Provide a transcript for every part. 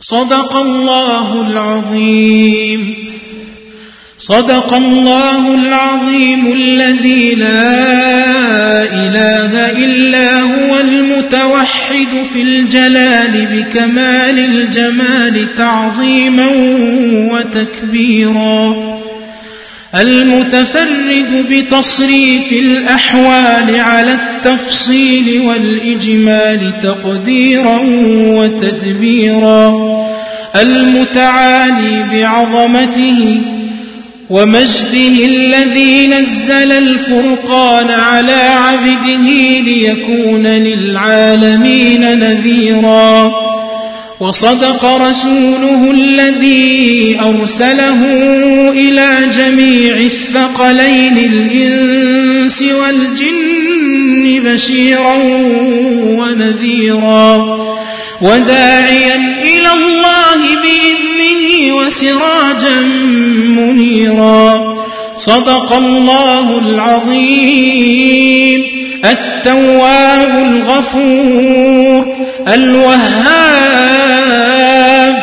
صدق الله العظيم. صدق الله العظيم الذي لا إله إلا هو المتوحد في الجلال بكمال الجمال تعظيما وتكبيرا. المتفرد بتصريف الأحوال على التفصيل والإجمال تقديرا وتدبيرا. المتعالي بعظمته ومجده الذي نزل الفرقان على عبده ليكون للعالمين نذيرا. وصدق رسوله الذي أرسله إلى جميع الثقلين الإنس والجن بشيرا ونذيرا وداعيا إلى الله بإذنه وسراجا منيرا صدق الله العظيم التواب الغفور الوهاب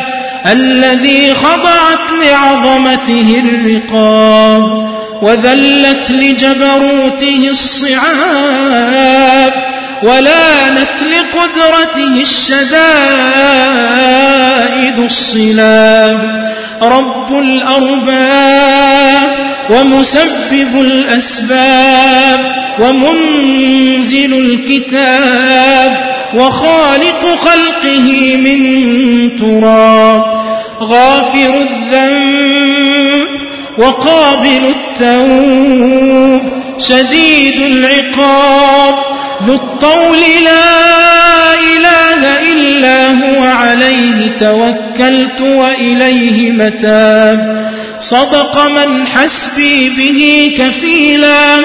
الذي خضعت لعظمته الرقاب وذلت لجبروته الصعاب ولانت لقدرته الشدائد الصلاب رب الأرباب ومسبب الأسباب ومنزل الكتاب وخالق خلقه من تراب غافر الذنب وقابل التوب شديد العقاب ذو الطول لا إله إلا هو عليه توكلت وإليه متاب صدق من حسبي به كفيلا.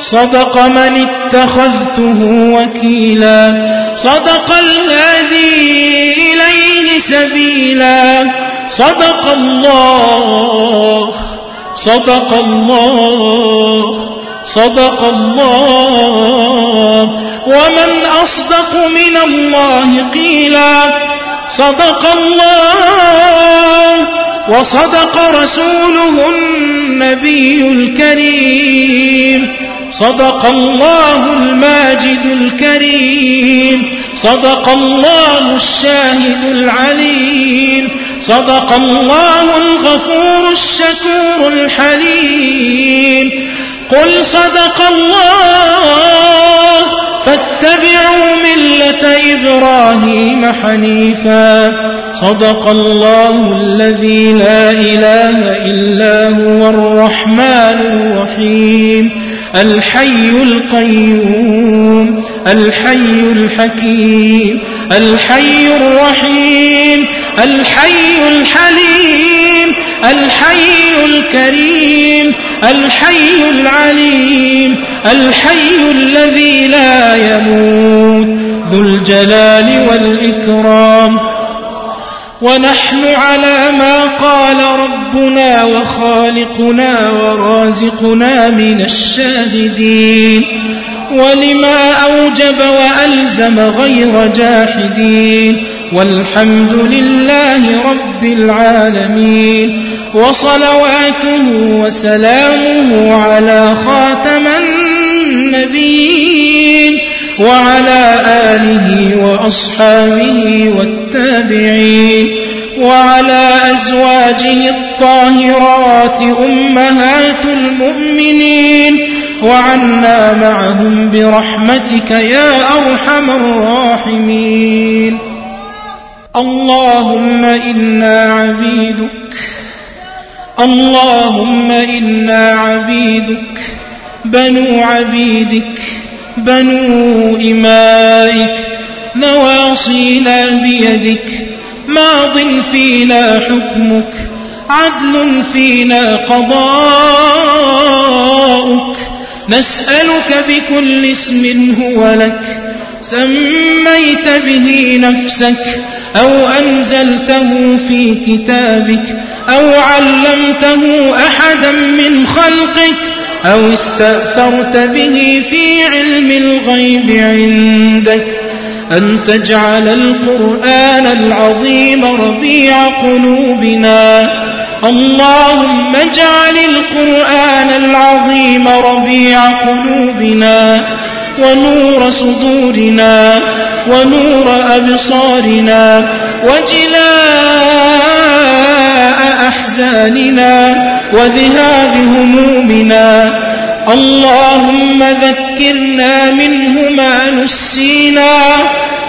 صدق من اتخذته وكيلا. صدق الهادي إليه سبيلا. صدق الله. صدق الله. صدق الله. ومن أصدق من الله قيلا. صدق الله. وصدق رسوله النبي الكريم. صدق الله الماجد الكريم. صدق الله الشاهد العليم. صدق الله الغفور الشكور الحليم. قل صدق الله. فاتبعوا ملة إبراهيم حنيفا. صدق الله الذي لا إله إلا هو الرحمن الرحيم. الحي القيوم الحي الحكيم الحي الرحيم الحي الحليم. الحي الكريم الحي العليم الحي الذي لا يموت ذو الجلال والإكرام. ونحن على ما قال ربنا وخالقنا ورازقنا من الشاهدين. ولما أوجب وألزم غير جاحدين. والحمد لله رب العالمين. وصلواته وسلامه على خاتم النبيين وعلى آله وأصحابه والتابعين وعلى أزواجه الطاهرات أمهات المؤمنين وعنا معهم برحمتك يا أرحم الراحمين. اللهم إنا عبيدك اللهم إنا عبيدك بنو عبيدك بنو إمائك نواصينا بيدك ماض فينا حكمك عدل فينا قضاؤك نسألك بكل اسم هو لك. سميت به نفسك أو أنزلته في كتابك أو علمته أحدا من خلقك أو استأثرت به في علم الغيب عندك أن تجعل القرآن العظيم ربيع قلوبنا اللهم اجعل القرآن العظيم ربيع قلوبنا ونور صدورنا ونور أبصارنا وجلاء أحزاننا وذهاب همومنا. اللهم ذكرنا منه ما نسينا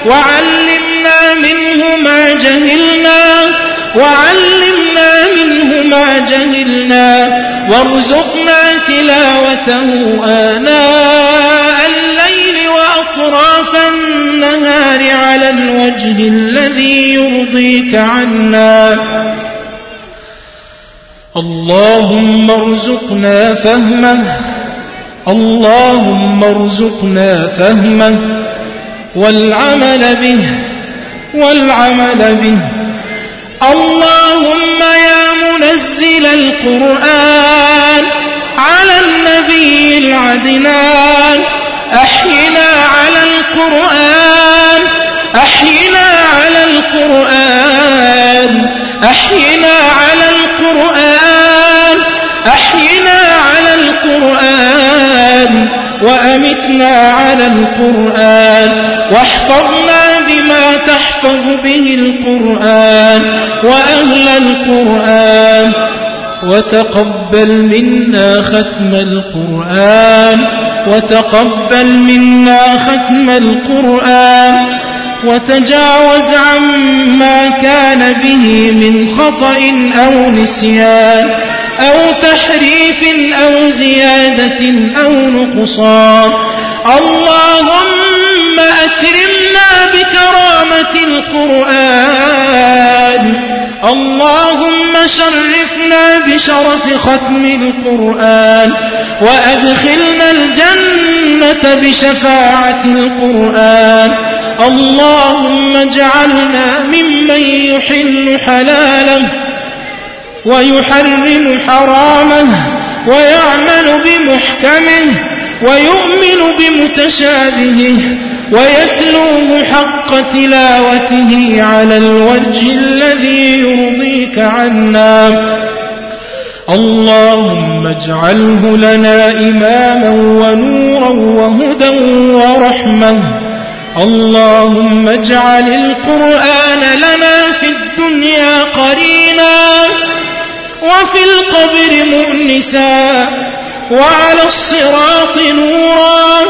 وعلمنا منه ما جهلنا وعلمنا منه ما جهلنا وارزقنا تلاوته آناء الوجه الذي يرضيك عنا. اللهم ارزقنا فهمه. اللهم ارزقنا فهمه. والعمل به والعمل به. اللهم يا منزل القرآن على النبي العدنان. أحينا على القرآن أحينا على القرآن. أحينا على القرآن. أحينا على القرآن. وأمتنا على القرآن. واحفظنا بما تحفظ به القرآن. وأهل القرآن. وتقبل منا ختم القرآن. وتقبل منا ختم القرآن. وتجاوز عما كان به من خطأ أو نسيان أو تحريف أو زيادة أو نقصان. اللهم أكرمنا بكرامة القرآن. اللهم شرفنا بشرف ختم القرآن. وأدخلنا الجنة بشفاعة القرآن. اللهم اجعلنا ممن يحل حلاله ويحرم حرامه ويعمل بمحكمه ويؤمن بمتشابهه ويتلوه حق تلاوته على الوجه الذي يرضيك عنا. اللهم اجعله لنا إماما ونورا وهدى ورحمة. اللهم اجعل القرآن لنا في الدنيا قرينا وفي القبر مؤنسا وعلى الصراط نورا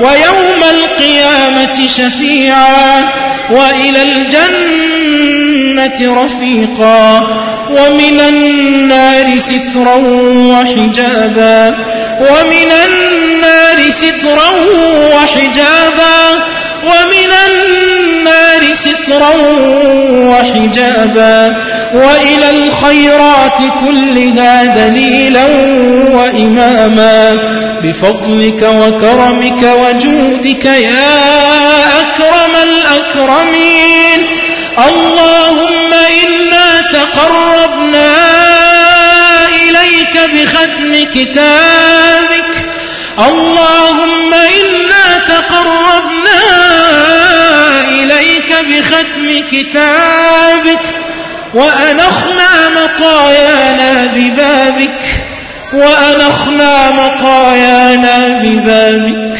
ويوم القيامة شفيعا وإلى الجنة رفيقا ومن النار سترا وحجابا ومن النار سترا وحجابا ومن النار سترا وحجابا وإلى الخيرات كلها دليلا وإماما بفضلك وكرمك وجودك يا أكرم الأكرمين اللهم إنا تقربنا إليك بختم كتابك اللهم إنا تقربنا إليك بختم كتابك وأنخنا مطايانا ببابك وأنخنا مطايانا ببابك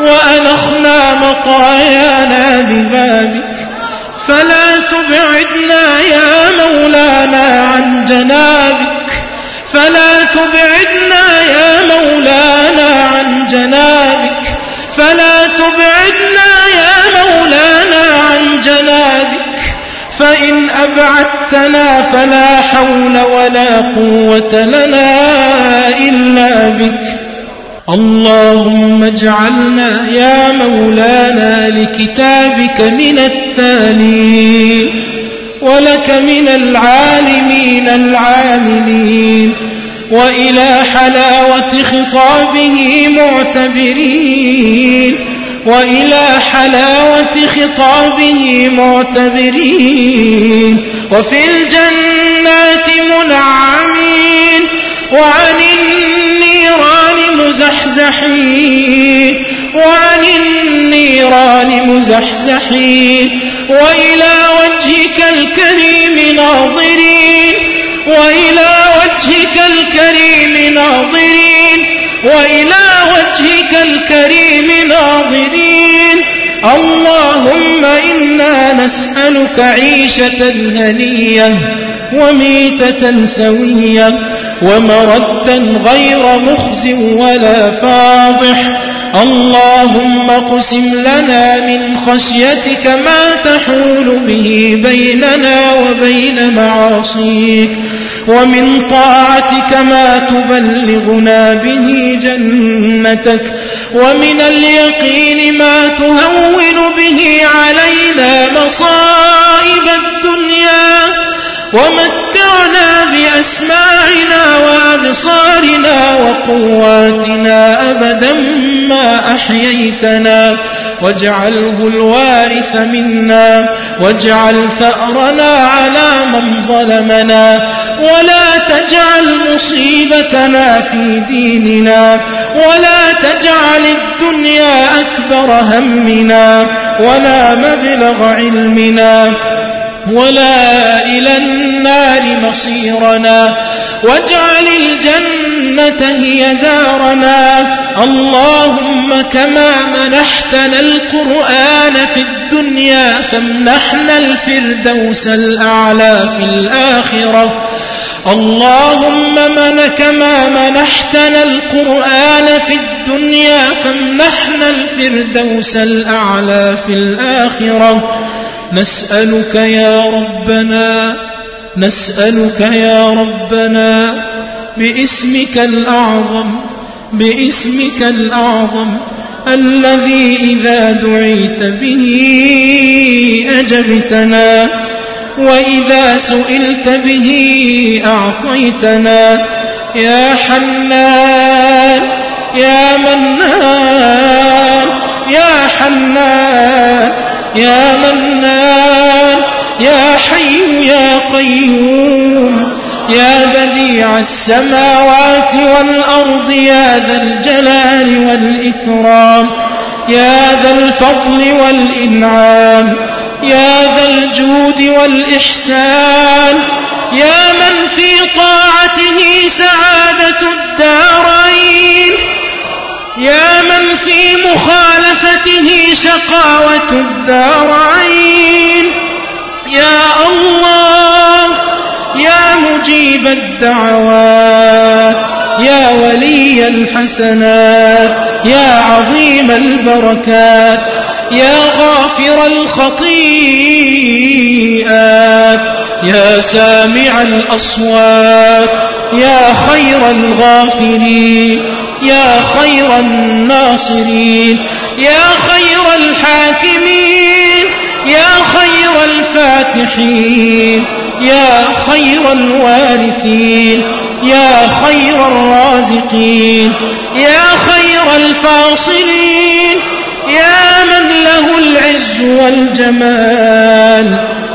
وأنخنا مطايانا ببابك فلا تبعدنا يا مولانا عن جنابك فلا تبعدنا يا مولانا عن جنابك فلا تبعدنا يا مولانا عن جنابك. فإن أبعدتنا فلا حول ولا قوة لنا إلا بك. اللهم اجعلنا يا مولانا لكتابك من التالين ولك من العالمين العاملين. وإلى حلاوة خطابه معتبرين. وإلى حلاوة خطابه معتبرين. وفي الجنات منعمين. وعن النيران مزحزحين. وعن النيران مزحزحين. وإلى وجهك الكريم ناظرين. وإلى وجهك الكريم ناظرين وإلى وجهك الكريم ناظرين. اللهم إنا نسألك عيشة هنية وميتة سوية ومردا غير مخز ولا فاضح. اللهم اقسم لنا من خشيتك ما تحول به بيننا وبين معاصيك. ومن طاعتك ما تبلغنا به جنتك ومن اليقين ما تهون به علينا مصائب الدنيا ومتعنا بأسماعنا وأبصارنا وقواتنا أبدا ما أحييتنا واجعله الوارث منا واجعل ثأرنا على من ظلمنا ولا تجعل مصيبتنا في ديننا ولا تجعل الدنيا أكبر همنا ولا مبلغ علمنا ولا إلى النار مصيرنا. واجعل الجنة هي دارنا. اللهم كما منحتنا القرآن في الدنيا فامنحنا الفردوس الأعلى في الآخرة. اللهم من كما منحتنا القرآن في الدنيا فامنحنا الفردوس الأعلى في الآخرة. نسألك يا ربنا نسألك يا ربنا باسمك الأعظم باسمك الأعظم الذي إذا دعيت به أجبتنا. وإذا سئلت به أعطيتنا. يا حنان يا منان يا حنان يا منان يا حي يا قيوم. يا بديع السماوات والأرض يا ذا الجلال والإكرام. يا ذا الفضل والإنعام. يا ذا الجود والإحسان يا من في طاعته سعادة الدارين يا من في مخالفته شقاوة الدارين. يا الله يا مجيب الدعوات يا ولي الحسنات يا عظيم البركات. يا غافر الخطيئات يا سامع الأصوات يا خير الغافرين يا خير الناصرين يا خير الحاكمين يا خير الفاتحين يا خير الوارثين يا خير الرازقين يا خير الفاصلين. يا من له العز والجمال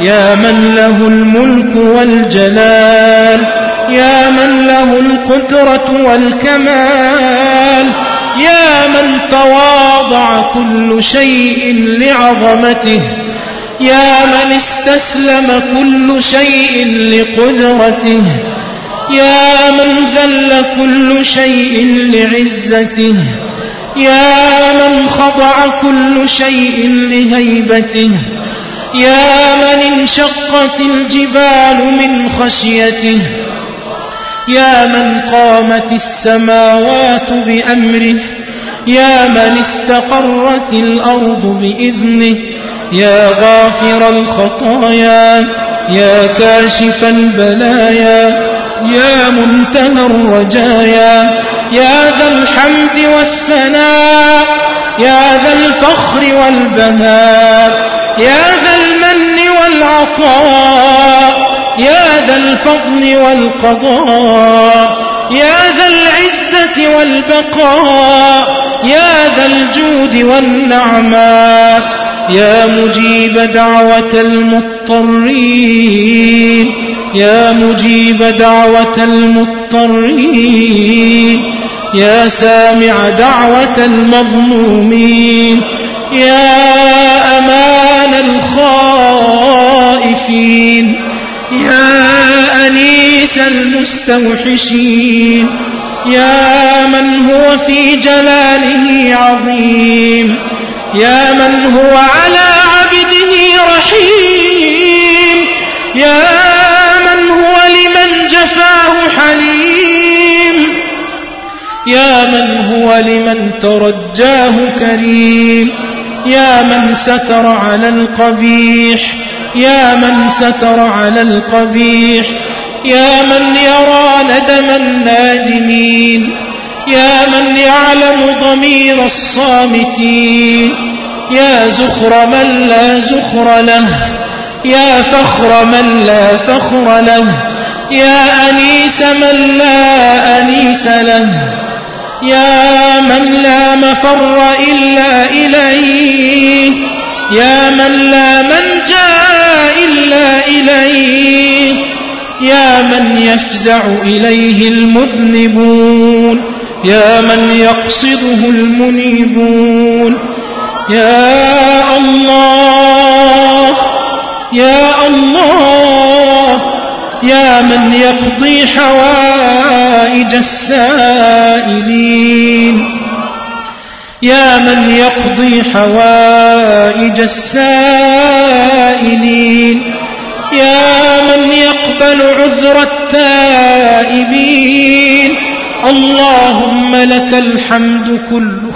يا من له الملك والجلال يا من له القدرة والكمال يا من تواضع كل شيء لعظمته يا من استسلم كل شيء لقدرته يا من ذل كل شيء لعزته. يا من خضع كل شيء لهيبته يا من انشقت الجبال من خشيته يا من قامت السماوات بأمره يا من استقرت الأرض بإذنه يا غافر الخطايا يا كاشف البلايا يا منتهى الرجايا يا ذا الحمد والثناء يا ذا الفخر والبهاء يا ذا المن والعطاء يا ذا الفضل والقضاء يا ذا العزة والبقاء يا ذا الجود والنعماء يا مجيب دعوة المضطرين يا مجيب دعوة المضطرين. يا سامع دعوة المظلومين يا أمان الخائفين يا أنيس المستوحشين يا من هو في جلاله عظيم يا من هو على عبده رحيم يا من هو لمن جفاه حليم. يا من هو لمن ترجاه كريم؟ يا من ستر على القبيح؟ يا من ستر على القبيح؟ يا من يرى ندم النادمين يا من يعلم ضمير الصامتين؟ يا زخر من لا زخر له يا فخر من لا فخر له يا أنيس من لا أنيس له. يا من لا مفر إلا إليه. يا من لا منجا إلا إليه. يا من يفزع إليه المذنبون. يا من يقصده المنيبون. يا الله يا الله. يا من يقضي حوائج السائلين. يا من يقضي حوائج السائلين. يا من يقبل عذر التائبين. اللهم لك الحمد كله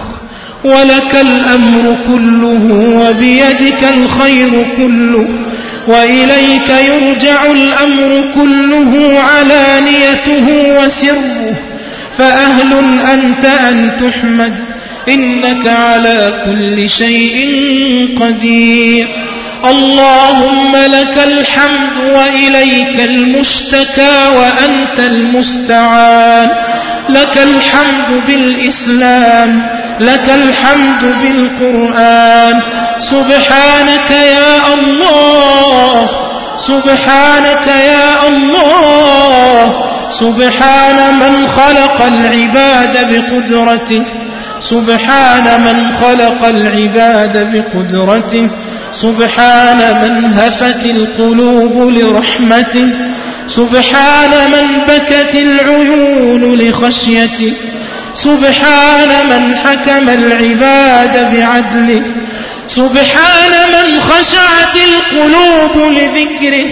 ولك الأمر كله وبيدك الخير كله. وإليك يرجع الأمر كله علانيته وسره. فأهل أنت أن تحمد إنك على كل شيء قدير. اللهم لك الحمد وإليك المشتكى وأنت المستعان. لك الحمد بالإسلام لك الحمد بالقرآن. سبحانك يا الله سبحانك يا الله سبحان من خلق العباد بقدرته سبحان من خلق العباد بقدرته سبحان من هفت القلوب لرحمته سبحان من بكت العيون لخشيته سبحان من حكم العباد بعدله سبحان من خشعت القلوب لذكره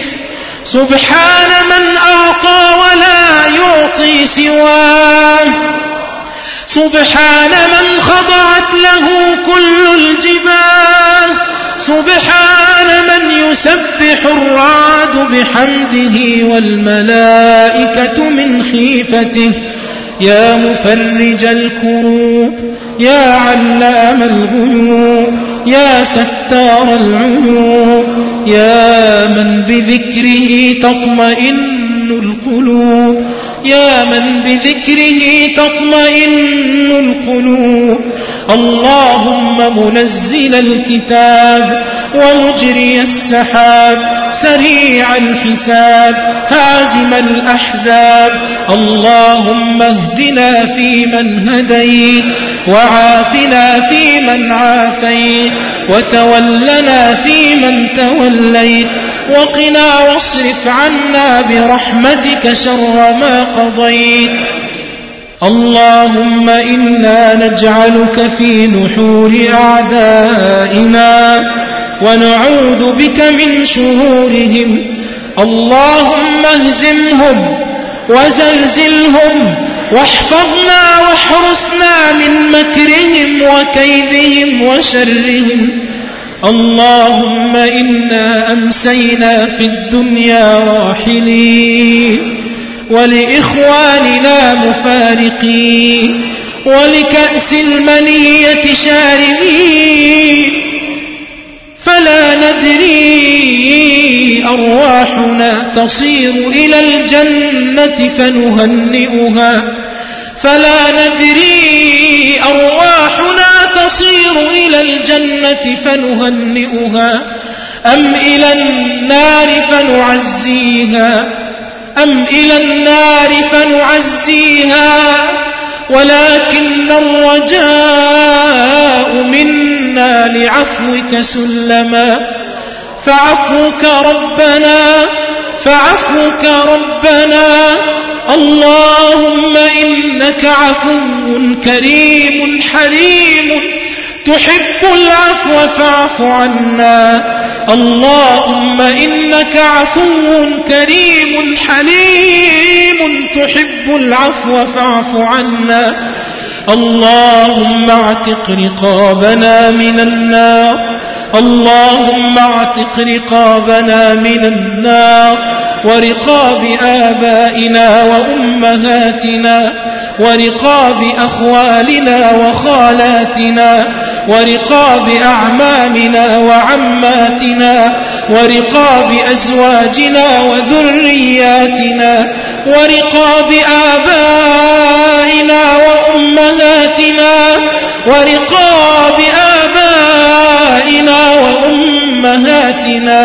سبحان من أعطى ولا يعطي سواه سبحان من خضعت له كل الجبال سبحان من يسبح الرعد بحمده والملائكة من خيفته. يا مفرج الكروب يا علام الغيوب يا ستار العيوب يا من بذكره تطمئن القلوب يا من بذكره تطمئن القلوب. اللهم منزل الكتاب ومجري السحاب سريع الحساب هازم الأحزاب. اللهم اهدنا فيمن هديت وعافنا فيمن عافيت وتولنا فيمن توليت. وقنا واصرف عنا برحمتك شر ما قضيت. اللهم إنا نجعلك في نحور أعدائنا. ونعوذ بك من شرورهم. اللهم اهزمهم وزلزلهم واحفظنا واحرسنا من مكرهم وكيدهم وشرهم. اللهم إنا أمسينا في الدنيا راحلين ولإخواننا مفارقين ولكأس المنية شاربين. فلا ندري أرواحنا تصير إلى الجنة فنهنئها. فلا ندري أرواحنا تصير إلى الجنة فنهنئها. أم إلى النار فنعزيها. أم إلى النار فنعزيها. ولكن الرجاء منا منا لعفوك سلما. فعفوك ربنا فعفوك ربنا. اللهم إنك عفو كريم حليم. تحب العفو فاعف عنا. اللهم إنك عفو كريم حليم. تحب العفو فاعف عنا. اللهم اعتق رقابنا من النار. اللهم اعتق رقابنا من النار. ورقاب آبائنا وأمهاتنا. ورقاب أخوالنا وخالاتنا. ورقاب أعمامنا وعماتنا. ورقاب أزواجنا وذرياتنا. ورقاب آبائنا وأمهاتنا ورقاب آبائنا وأمهاتنا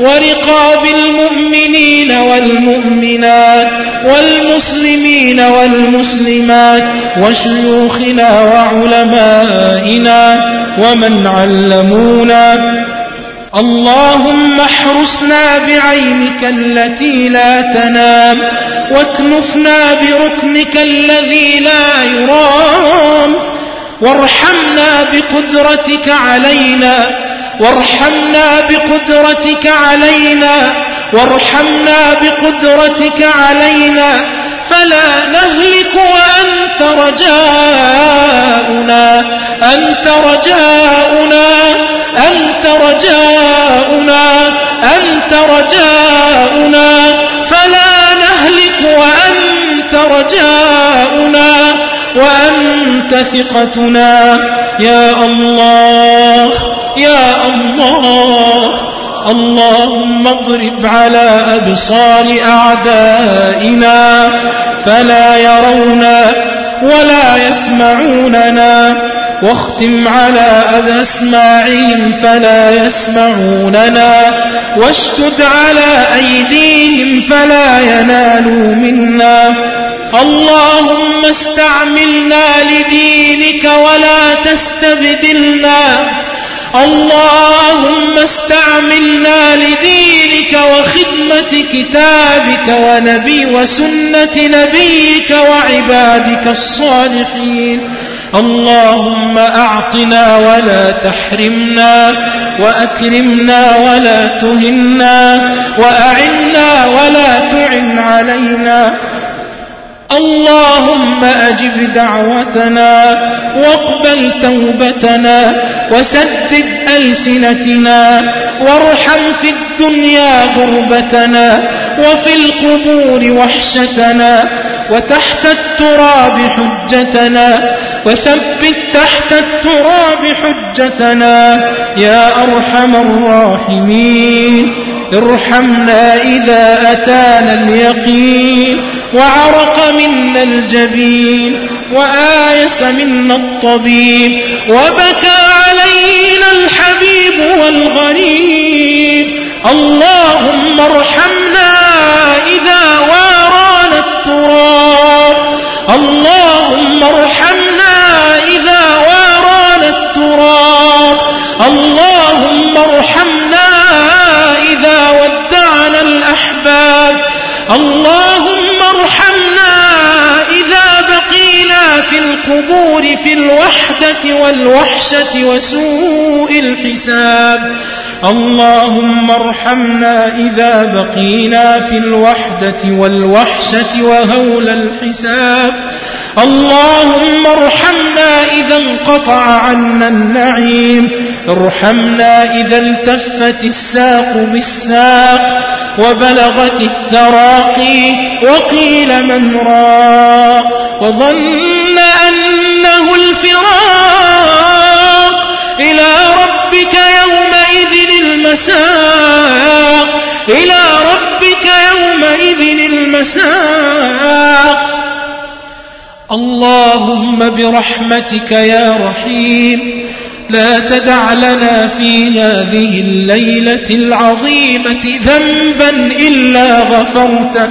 ورقاب المؤمنين والمؤمنات والمسلمين والمسلمات وشيوخنا وعلمائنا ومن علمونا. اللهم احرسنا بعينك التي لا تنام. واكنفنا بركنك الذي لا يرام. وارحمنا بقدرتك علينا. وارحمنا بقدرتك علينا. وارحمنا بقدرتك علينا. فلا نهلك وأنت رجاؤنا. أنت رجاؤنا. أنت رجاؤنا. أنت رجاؤنا. فلا وأنت رجاؤنا وأنت ثقتنا. يا الله يا الله اللهم اضرب على أبصار أعدائنا. فلا يرونا ولا يسمعوننا. واختم على أسماعهم فلا يسمعوننا واشتد على أيديهم فلا ينالوا منا. اللهم استعملنا لدينك ولا تستبدلنا. اللهم استعملنا لدينك وخدمة كتابك ونبي وسنة نبيك وعبادك الصالحين. اللهم أعطنا ولا تحرمنا وأكرمنا ولا تهنا وأعنا ولا تعن علينا. اللهم أجب دعوتنا واقبل توبتنا وسدد ألسنتنا وارحم في الدنيا غربتنا وفي القبور وحشتنا وتحت التراب حجتنا. وثبت تحت التراب حجتنا يا أرحم الراحمين. ارحمنا إذا أتانا اليقين. وعرق منا الجبين وآيس منا الطبيب. وبكى علينا الحبيب والغريب اللهم ارحمنا إذا وارانا التراب. اللهم ارحمنا اللهم ارحمنا إذا بقينا في القبور في الوحدة والوحشة وسوء الحساب. اللهم ارحمنا إذا بقينا في الوحدة والوحشة وهول الحساب. اللهم ارحمنا إذا انقطع عنا النعيم. ارحمنا إذا التفت الساق بالساق. وبلغت التراقي وقيل من راق وظن أنه الفراق إلى ربك يومئذ المساق إلى ربك يومئذ المساق اللهم برحمتك يا رحيم لا تدع لنا في هذه الليلة العظيمة ذنبا إلا غفرته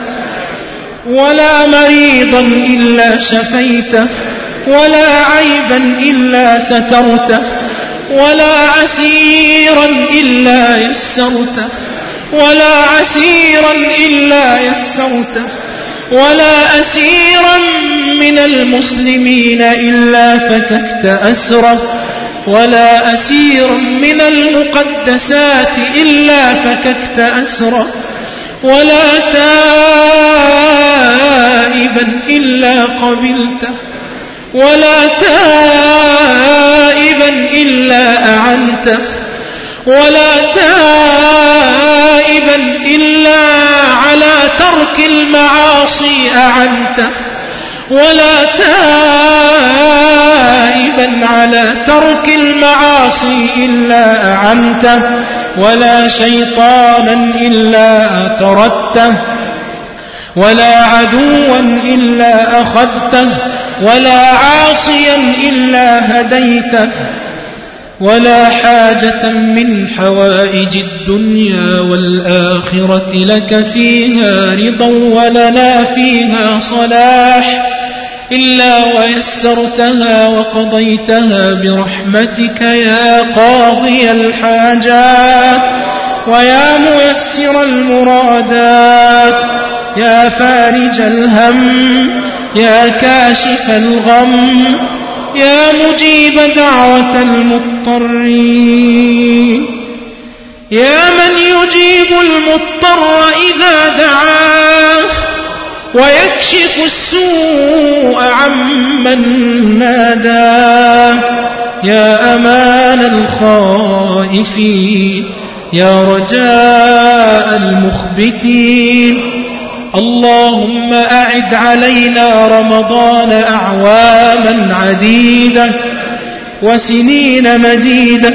ولا مريضا إلا شفيته ولا عيبا إلا سترته ولا عسيرا إلا يسرته ولا عسيرا إلا يسرته ولا أسيرا من المسلمين إلا فككت أسره. ولا أسيرا من المقدسات إلا فككت أسره ولا تائبا إلا قبلته ولا تائبا إلا أعنته ولا تائبا إلا على ترك المعاصي أعنته ولا تائبا على ترك المعاصي إلا أعنته ولا شيطانا إلا أترته ولا عدوا إلا أخذته ولا عاصيا إلا هديته ولا حاجة من حوائج الدنيا والآخرة لك فيها رضا ولنا فيها صلاح. إلا ويسرتها وقضيتها برحمتك يا قاضي الحاجات ويا ميسر المرادات يا فارج الهم يا كاشف الغم يا مجيب دعوة المضطرين يا من يجيب المضطر إذا دعاه ويكشف السوء عمن ناداه يا أمان الخائفين يا رجاء المخبتين. اللهم أعد علينا رمضان أعواما عديدة وسنين مديدة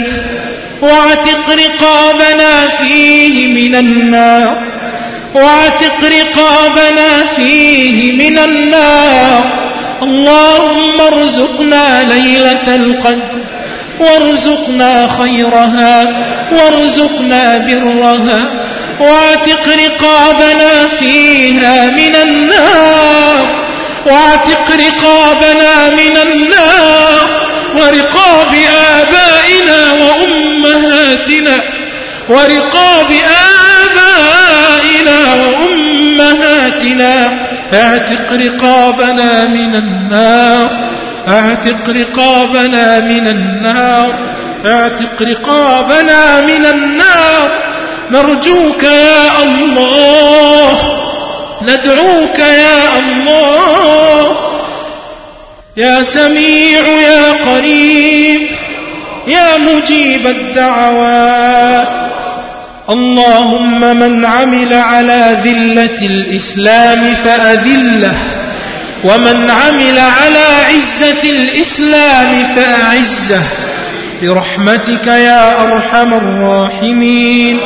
واعتق رقابنا فيه من النار. واعتق رقابنا فيه من النار. اللهم ارزقنا ليلة القدر وارزقنا خيرها وارزقنا برها. واعتق رقابنا فيها من النار. واعتق رقابنا من النار. ورقاب آبائنا وأمهاتنا. ورقاب آبائنا وأمهاتنا أعتق رقابنا من النار أعتق رقابنا من النار أعتق رقابنا من النار. نرجوك يا الله ندعوك يا الله. يا سميع يا قريب يا مجيب الدعوات. اللهم من عمل على ذلة الإسلام فأذله ومن عمل على عزة الإسلام فأعزه. برحمتك يا أرحم الراحمين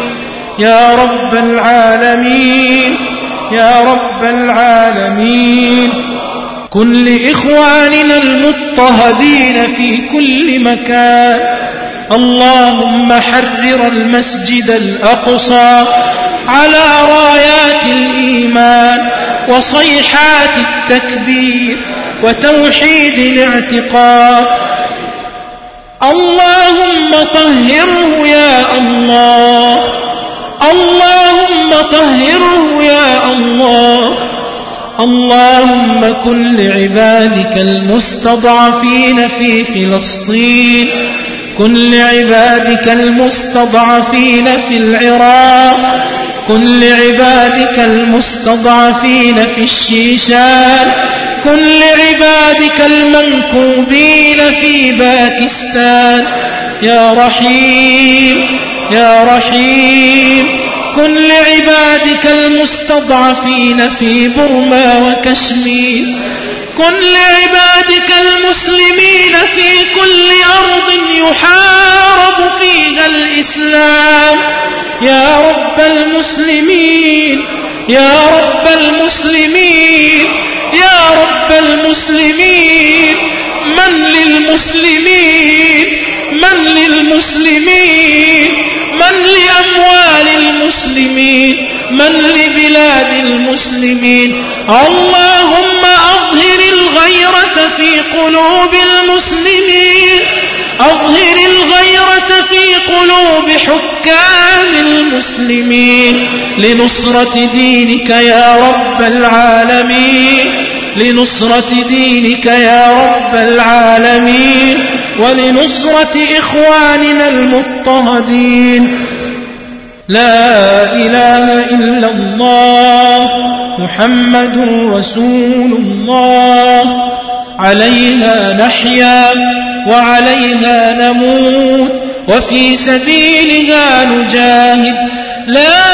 يا رب العالمين يا رب العالمين. كن لإخواننا المضطهدين في كل مكان اللهم حرر المسجد الأقصى على رايات الإيمان وصيحات التكبير وتوحيد الاعتقاد. اللهم طهره يا الله. اللهم طهره يا الله. اللهم كن لعبادك المستضعفين في فلسطين. كن لعبادك المستضعفين في العراق. كن لعبادك المستضعفين في الشيشان. كن لعبادك المنكوبين في باكستان. يا رحيم يا رحيم. كن لعبادك المستضعفين في برما وكشمير. كن لعبادك المسلمين في كل أرض يحارب فيها الإسلام. يا رب المسلمين يا رب المسلمين يا رب المسلمين من للمسلمين من للمسلمين من لأموال المسلمين من لبلاد المسلمين. اللهم الغيرة في قلوب المسلمين أظهر الغيرة في قلوب حكام المسلمين. لنصرة دينك يا رب العالمين لنصرة دينك يا رب العالمين ولنصرة إخواننا المضطهدين. لا إله إلا الله. محمد رسول الله. عليها نحيا وعليها نموت. وفي سبيلها نجاهد. لا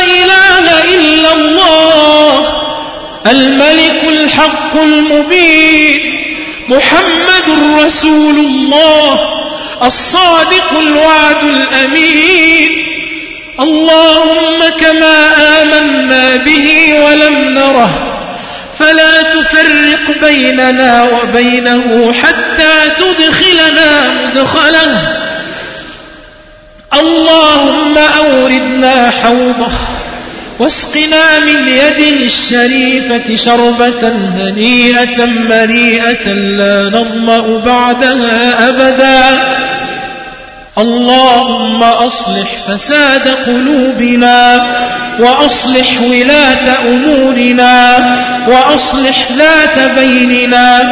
إله إلا الله. الملك الحق المبين. محمد رسول الله. الصادق الوعد الأمين. اللهم كما آمنا به ولم نره فلا تفرق بيننا وبينه حتى تدخلنا مدخله. اللهم أوردنا حوضه واسقنا من يده الشريفة شربة هنيئة مريئة لا نظمأ بعدها أبدا. اللهم أصلح فساد قلوبنا وأصلح ولاة أمورنا وأصلح ذات بيننا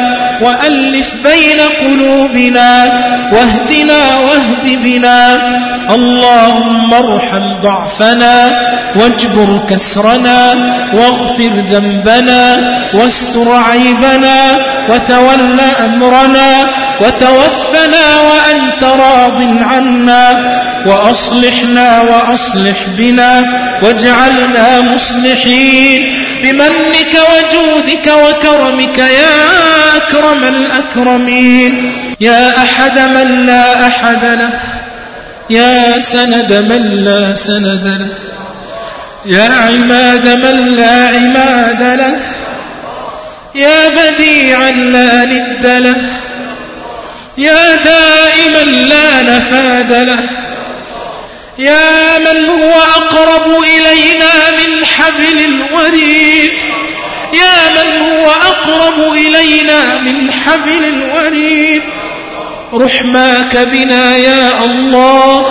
وألف بين قلوبنا واهدنا واهد بنا. اللهم ارحم ضعفنا واجبر كسرنا واغفر ذنبنا واستر عيبنا وتول أمرنا. وتوفنا وأنت راض عنا وأصلحنا وأصلح بنا واجعلنا مصلحين بمنك وجودك وكرمك يا أكرم الأكرمين يا أحد من لا أحد له يا سند من لا سند له يا عماد من لا عماد له يا بديعا لا ند له يا دائما لا نفاد له. يا من هو أقرب إلينا من حبل الوريد. يا من هو أقرب إلينا من حبل الوريد. رحماك بنا يا الله.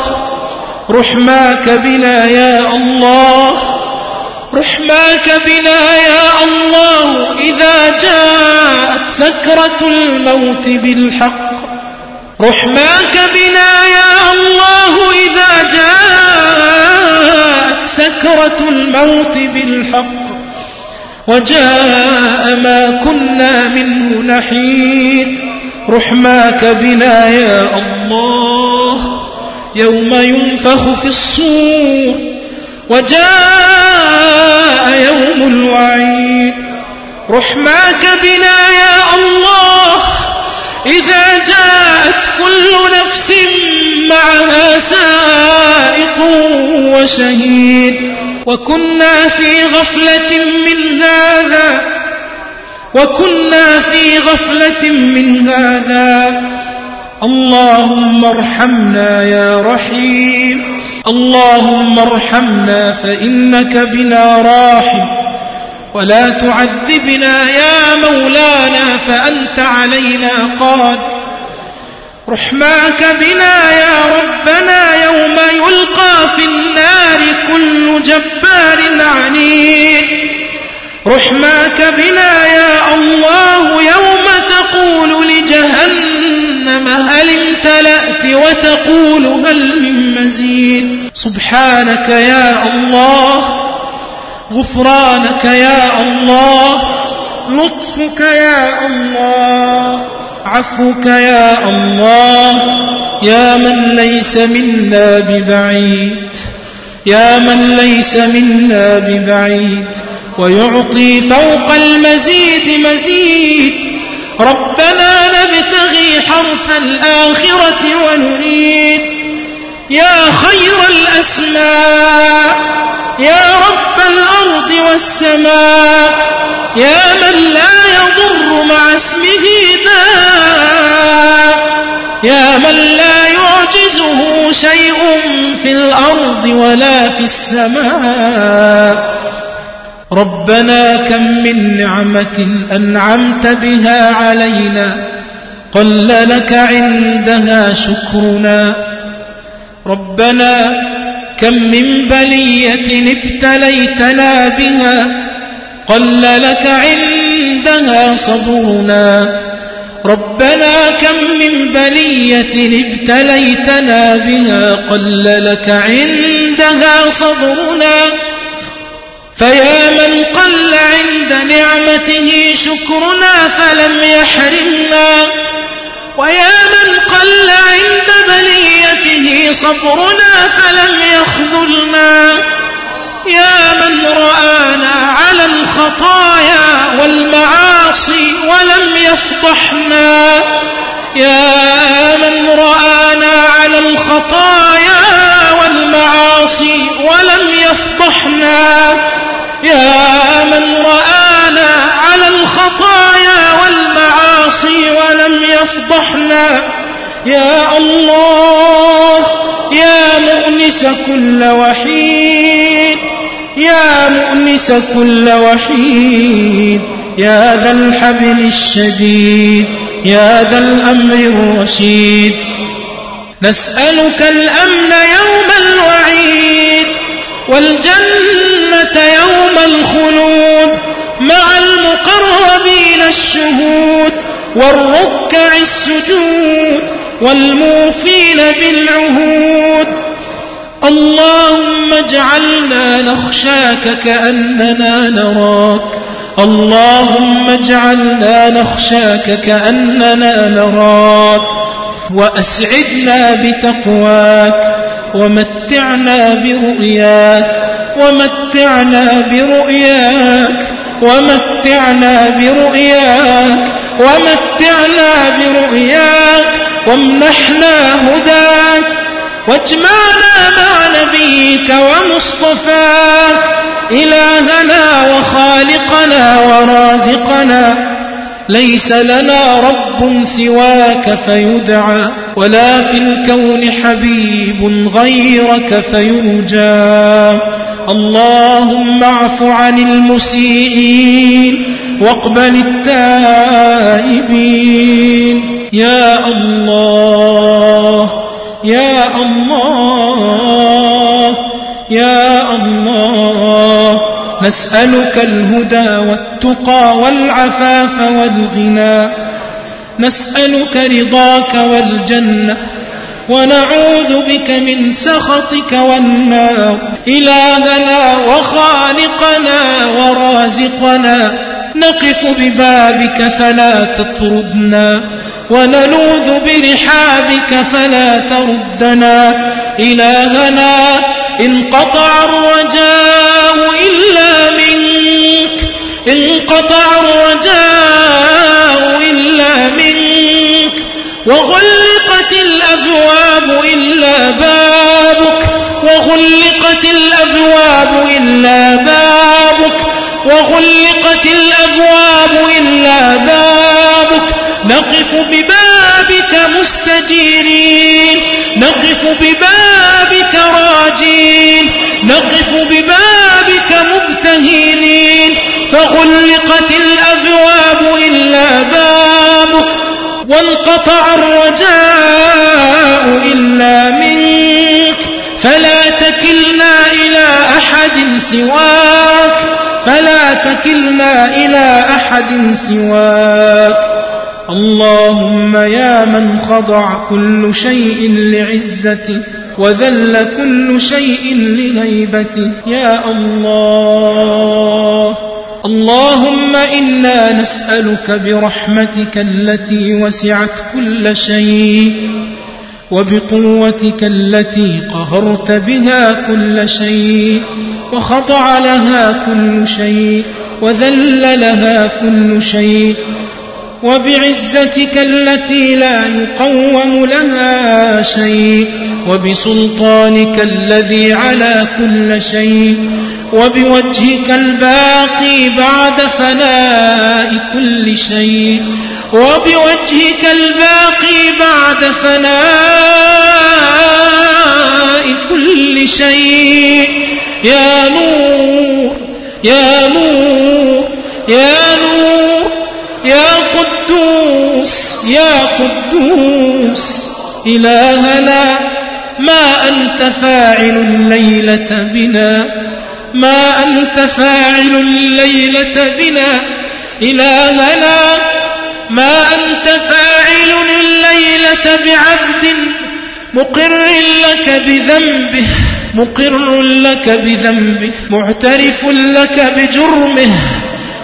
رحماك بنا يا الله. رحماك بنا يا الله إذا جاءت سكرة الموت بالحق. رحماك بنا يا الله إذا جاءت سكرة الموت بالحق وجاء ما كنا منه نحيد رحماك بنا يا الله يوم ينفخ في الصور وجاء يوم الوعيد رحماك بنا يا الله إذا جاءت كل نفس معها سائق وشهيد وكنا في غفلة من هذا وكنا في غفلة من هذا. اللهم ارحمنا يا رحيم اللهم ارحمنا فإنك بنا راحم. ولا تعذبنا يا مولانا فأنت علينا قادر رحماك بنا يا ربنا يوم يلقى في النار كل جبار عنيد. رحماك بنا يا الله يوم تقول لجهنم هل امتلأت وتقول هل من مزيد. سبحانك يا الله غفرانك يا الله لطفك يا الله عفوك يا الله يا من ليس منا ببعيد يا من ليس منا ببعيد ويعطي فوق المزيد مزيد. ربنا نبتغي حرف الآخرة ونريد. يا خير الأسماء. يا رب الأرض والسماء يا من لا يضر مع اسمه داء يا من لا يعجزه شيء في الأرض ولا في السماء. ربنا كم من نعمة أنعمت بها علينا قل لك عندها شكرنا. ربنا كم من بلية ابتليتنا بها قل لك عندها صبرنا ربنا كم من بلية ابتليتنا بها قل لك عندها صبرنا فيا من قل عند نعمته شكرنا فلم يحرمنا ويا من قل عند بليته صبرنا فلم يخذلنا. يا من رآنا على الخطايا والمعاصي ولم يفضحنا. يا من رآنا على الخطايا والمعاصي ولم يفضحنا. يا من رآنا على الخطايا والمعاصي ولم يفضحنا. يا الله يا مؤنس كل وحيد يا مؤنس كل وحيد يا ذا الحبل الشديد يا ذا الأمر الرشيد. نسألك الأمن يوم الوعيد والجنة يوم الخلود مع المقربين الشهود والركع السجود. والموفين بالعهود. اللهم اجعلنا نخشاك كأننا نراك. اللهم اجعلنا نخشاك كأننا نراك. وأسعدنا بتقواك ومتعنا برؤياك ومتعنا برؤياك ومتعنا برؤياك ومتعنا برؤياك. وامنحنا هداك واجمعنا مع نبيك ومصطفاك إلهنا وخالقنا ورازقنا. ليس لنا رب سواك فيدعى ولا في الكون حبيب غيرك فيرجى. اللهم اعف عن المسيئين واقبل التائبين. يا الله يا الله يا الله. نسألك الهدى والتقى والعفاف والغنى. نسألك رضاك والجنة ونعوذ بك من سخطك والنار. إلهنا وخالقنا ورازقنا. نقف ببابك فلا تطردنا. ونلوذ برحابك فلا تردنا. إلهنا انقطع الرجاء إلا منك. انقطع الرجاء إلا منك. وغلقت الأبواب إلا بابك وغلقت الأبواب إلا بابك وغلقت الأبواب إلا بابك. نقف ببابك مستجيرين نقف ببابك راجين نقف ببابك مبتهلين. فغلقت الأبواب إلا بابك وانقطع الرجاء إلا منك فلا تكلنا إلى أحد سواك فلا تكلنا إلى أحد سواك. اللهم يا من خضع كل شيء لعزته وذل كل شيء لغيبته يا الله. اللهم إنا نسألك برحمتك التي وسعت كل شيء وبقوتك التي قهرت بها كل شيء وخضع لها كل شيء وذل لها كل شيء وبعزتك التي لا يقوم لها شيء وبسلطانك الذي على كل شيء وبوجهك الباقي بعد فناء كل شيء. وبوجهك الباقي بعد فناء كل شيء. يا نور يا نور يا نور يا قدوس يا قدوس. إلهنا ما أنت فاعل الليلة بنا. ما أنت فاعل الليلة بنا إلهنا. ما أنت فاعل الليلة بعبد مقر لك بذنبه مقر لك بذنبه معترف لك بجرمه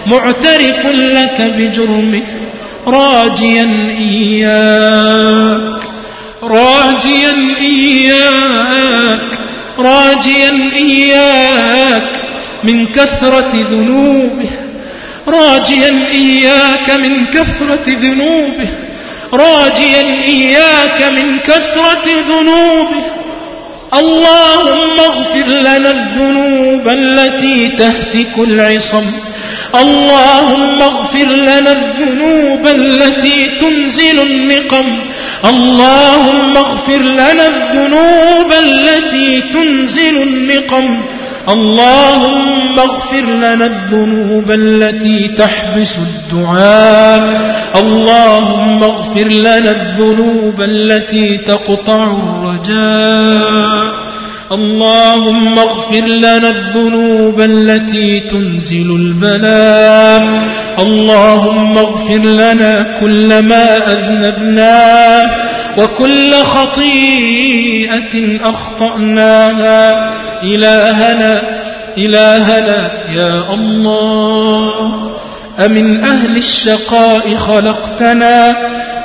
معترف لك بجرمه. راجيا إياك راجيا إياك. راجيا إياك من كثرة ذنوبه راجيا إياك من كثرة ذنوبه راجيا إياك من كثرة ذنوبه. اللهم اغفر لنا الذنوب التي تهتك العصم. اللهم اغفر لنا الذنوب التي تنزل النقم. اللهم اغفر لنا الذنوب التي تنزل النقم. اللهم اغفر لنا الذنوب التي تحبس الدعاء. اللهم اغفر لنا الذنوب التي تقطع الرجاء. اللهم اغفر لنا الذنوب التي تنزل البلاء. اللهم اغفر لنا كل ما أذنبناه وكل خطيئة أخطأناها. إلهنا إلهنا يا الله أمن أهل الشقاء خلقتنا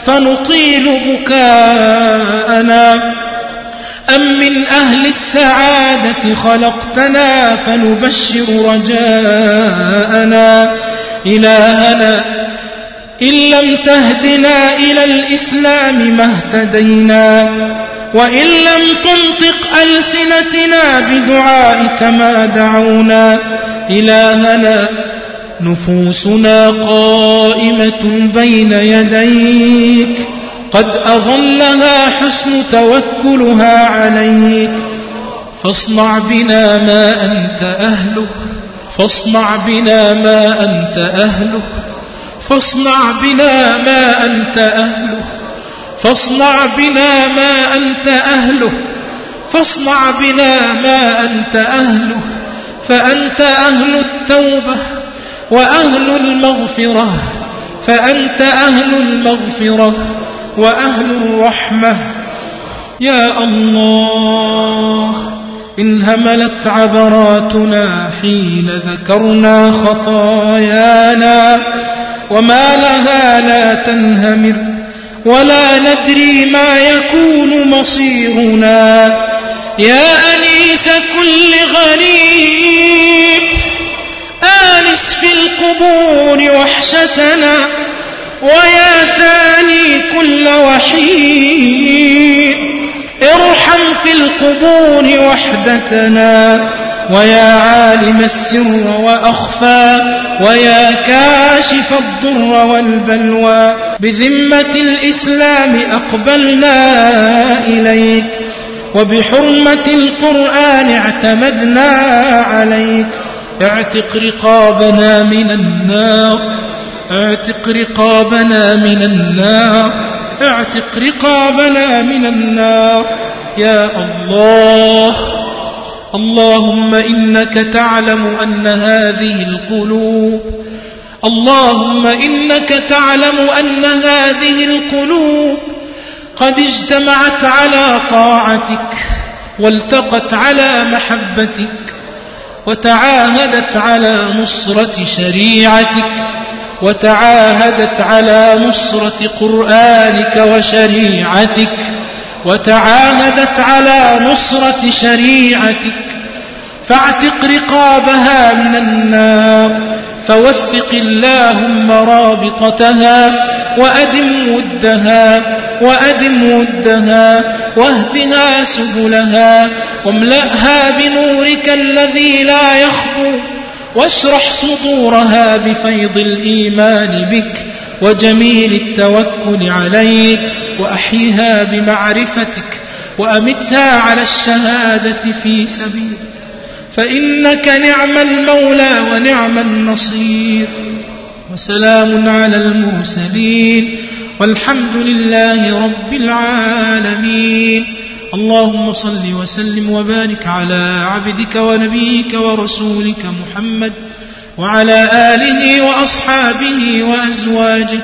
فنطيل بكاءنا. أم من أهل السعادة خلقتنا فنبشر رجاءنا إلهنا إن لم تهدنا إلى الإسلام ما اهتدينا وإن لم تنطق ألسنتنا بدعائك ما دعونا إلهنا نفوسنا قائمة بين يديك قد أظلها حسن توكلها عليك. فاصنع بنا ما أنت أهله فاصنع بنا ما أنت أهله فاصنع بنا ما أنت أهله فاصنع بنا ما أنت أهله فاصنع بنا ما أنت أهله فأنت أهل التوبة وأهل المغفرة فأنت أهل المغفرة. وأهل الرحمة. يا الله إن هملت عبراتنا حين ذكرنا خطايانا وما لها لا تنهمر ولا ندري ما يكون مصيرنا. يا أنيس كل غريب آنس في القبور وحشتنا. ويا ثاني كل وحيد. ارحم في القبور وحدتنا ويا عالم السر وأخفى ويا كاشف الضر والبلوى. بذمة الإسلام أقبلنا إليك وبحرمة القرآن اعتمدنا عليك. اعتق رقابنا من النار. أعتق رقابنا من النار أعتق رقابنا من النار. يا الله اللهم إنك تعلم أن هذه القلوب اللهم إنك تعلم أن هذه القلوب قد اجتمعت على طاعتك والتقت على محبتك وتعاهدت على نصرة شريعتك. وتعاهدت على نصرة قرآنك وشريعتك وتعاهدت على نصرة شريعتك. فاعتق رقابها من النار فوثق اللهم رابطتها وأدم ودها وأدم ودها واهدها سبلها واملأها بنورك الذي لا يخبو واشرح صدورها بفيض الإيمان بك وجميل التوكل عليك وأحيها بمعرفتك وأمتها على الشهادة في سبيلك فإنك نعم المولى ونعم النصير وسلام على المرسلين والحمد لله رب العالمين اللهم صل وسلم وبارك على عبدك ونبيك ورسولك محمد وعلى آله وأصحابه وأزواجه